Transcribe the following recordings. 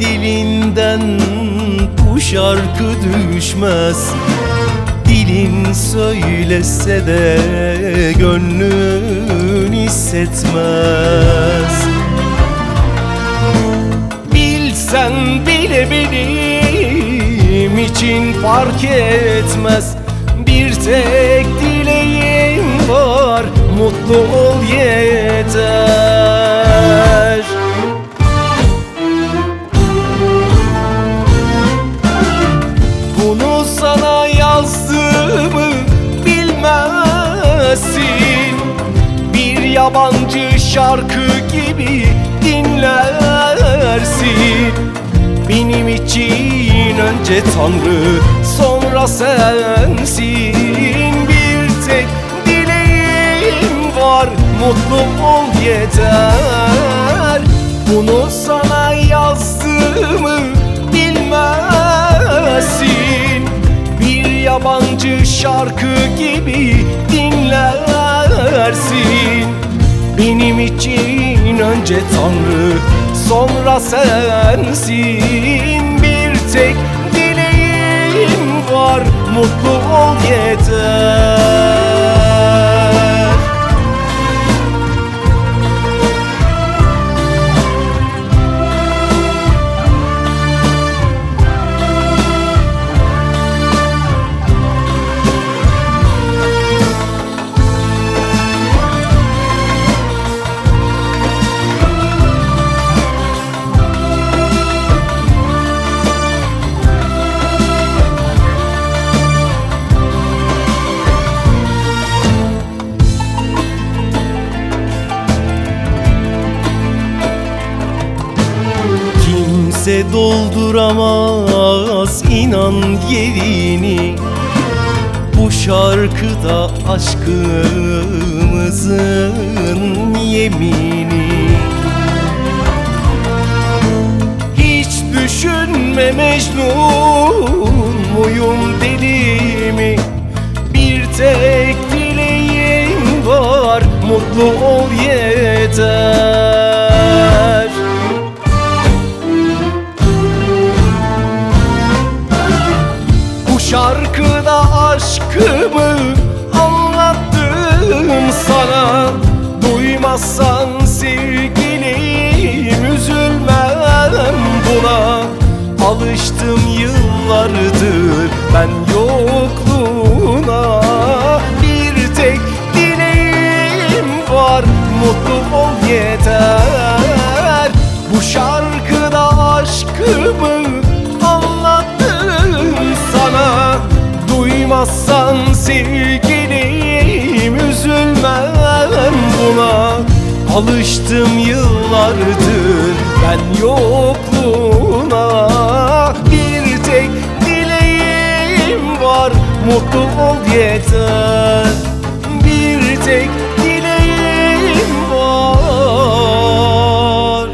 dilimden bu şarkı düşmez. Dilin söylese de gönlün hissetmez. Bilsen bile benim için fark etmez. Bir tek dileğim var mutlu ol yabancı şarkı gibi dinlersin. Benim için önce Tanrı sonra sensin. Bir tek dileğim var mutlu ol yeter. Bunu sana yazdığımı bilmezsin. Bir yabancı şarkı gibi dinlersin Benim için önce Tanrı sonra sensin. Bir tek dileğim var mutlu ol yeter Kimse dolduramaz inan yerini. Bu şarkıda aşkımızın yemini. Hiç düşünme Mecnun muyum deli mi? Bir tek dileğim var mutlu ol yeter aşkımı anlattım sana. Duymazsan sevgilim üzülmem buna. Alıştım yıllardır ben yokluğuna Alıştım yıllardır ben yokluğuna. Bir tek dileğim var mutlu ol yeter. Bir tek dileğim var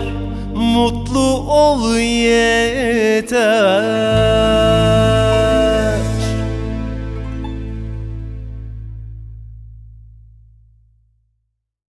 mutlu ol yeter.